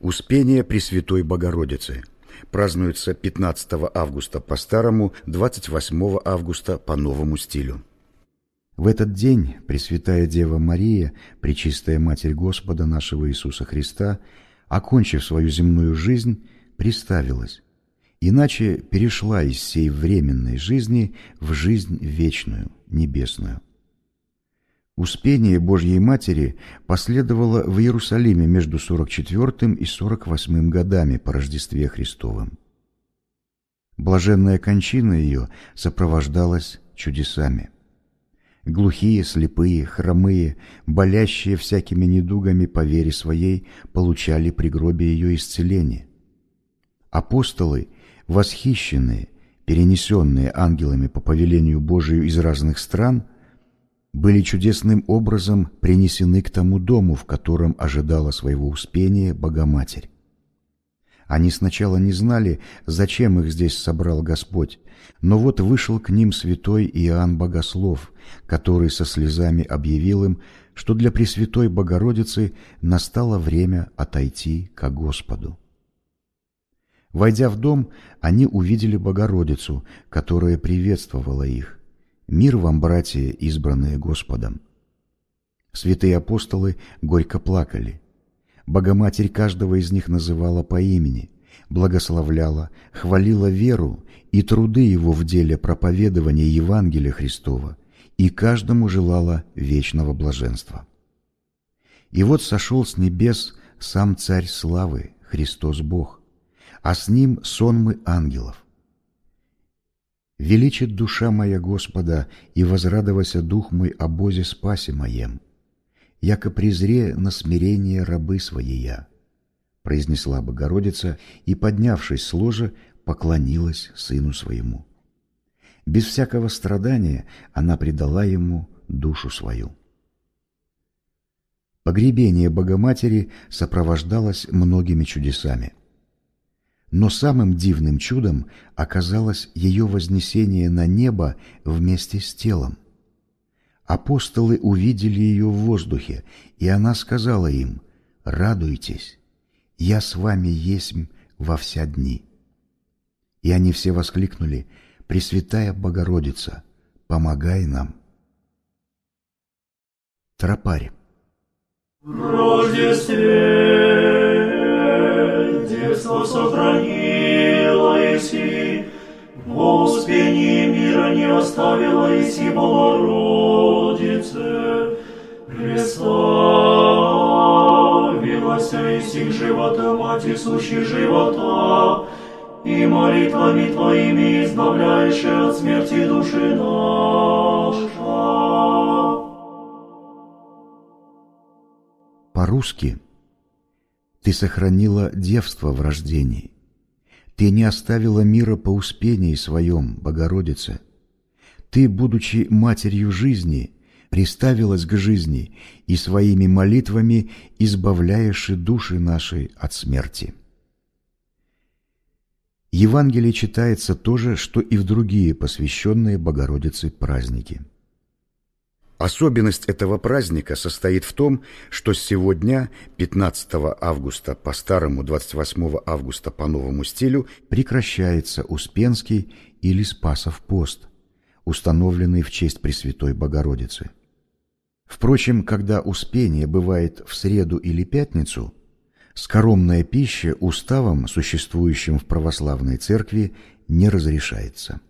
Успение Пресвятой Богородицы празднуется 15 августа по старому, 28 августа по новому стилю. В этот день Пресвятая Дева Мария, Пречистая Матерь Господа нашего Иисуса Христа, окончив свою земную жизнь, приставилась, иначе перешла из сей временной жизни в жизнь вечную, небесную. Успение Божьей Матери последовало в Иерусалиме между 44 и 48 годами по Рождестве Христовым. Блаженная кончина ее сопровождалась чудесами. Глухие, слепые, хромые, болящие всякими недугами по вере своей получали при гробе ее исцеление. Апостолы, восхищенные, перенесенные ангелами по повелению Божию из разных стран – были чудесным образом принесены к тому дому, в котором ожидала своего успения Богоматерь. Они сначала не знали, зачем их здесь собрал Господь, но вот вышел к ним святой Иоанн Богослов, который со слезами объявил им, что для Пресвятой Богородицы настало время отойти к Господу. Войдя в дом, они увидели Богородицу, которая приветствовала их. Мир вам, братья, избранные Господом. Святые апостолы горько плакали. Богоматерь каждого из них называла по имени, благословляла, хвалила веру и труды его в деле проповедования Евангелия Христова и каждому желала вечного блаженства. И вот сошел с небес сам Царь Славы, Христос Бог, а с ним сонмы ангелов. Величит душа моя Господа, и возрадовался дух мой о Бозе спасе моем, яко презре на смирение рабы своей произнесла Богородица и, поднявшись с ложа, поклонилась сыну своему. Без всякого страдания она предала ему душу свою. Погребение Богоматери сопровождалось многими чудесами – но самым дивным чудом оказалось ее вознесение на небо вместе с телом. Апостолы увидели ее в воздухе, и она сказала им, «Радуйтесь, я с вами есть во вся дни». И они все воскликнули, «Пресвятая Богородица, помогай нам». Тропарь. В Рождестве детство Иси, успении мира не оставила Иси Богородице, представилась Иси к животу, Мать сущей живота, и молитвами Твоими избавляешь от смерти души наша. По-русски ты сохранила девство в рождении. Ты не оставила мира по успении своем, Богородице. Ты, будучи матерью жизни, приставилась к жизни и своими молитвами избавляешь и души наши от смерти. Евангелие читается то же, что и в другие посвященные Богородице праздники – Особенность этого праздника состоит в том, что сегодня, 15 августа по старому, 28 августа по новому стилю, прекращается Успенский или Спасов пост, установленный в честь Пресвятой Богородицы. Впрочем, когда Успение бывает в среду или пятницу, скоромная пища уставом, существующим в православной церкви, не разрешается.